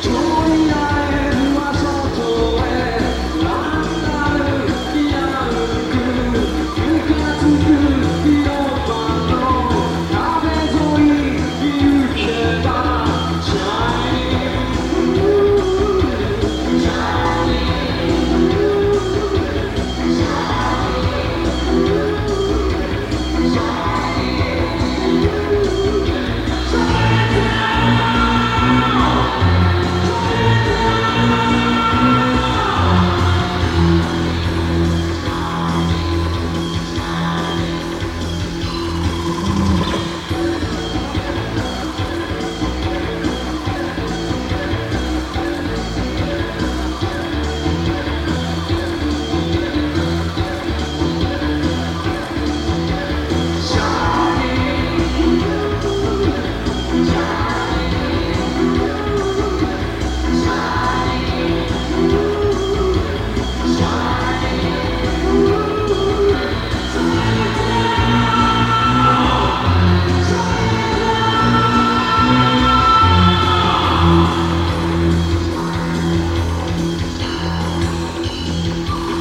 do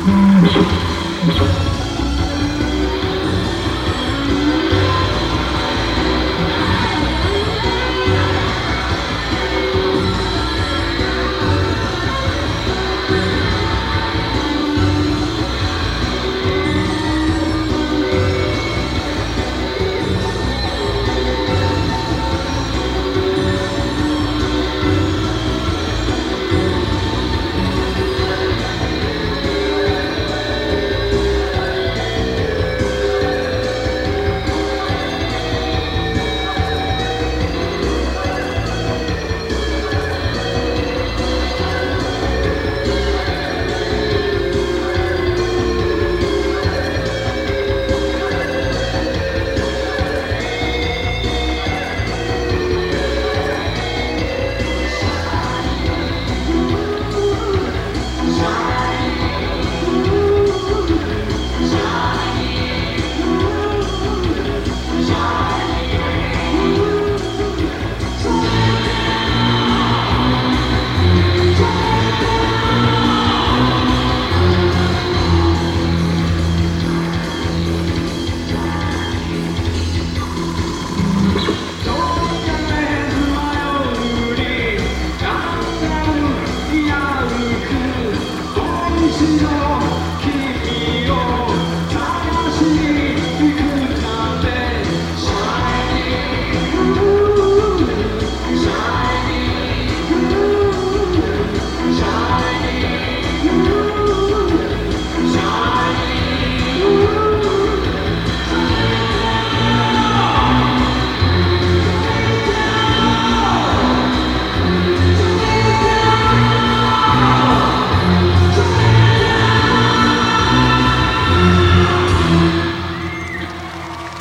Thank.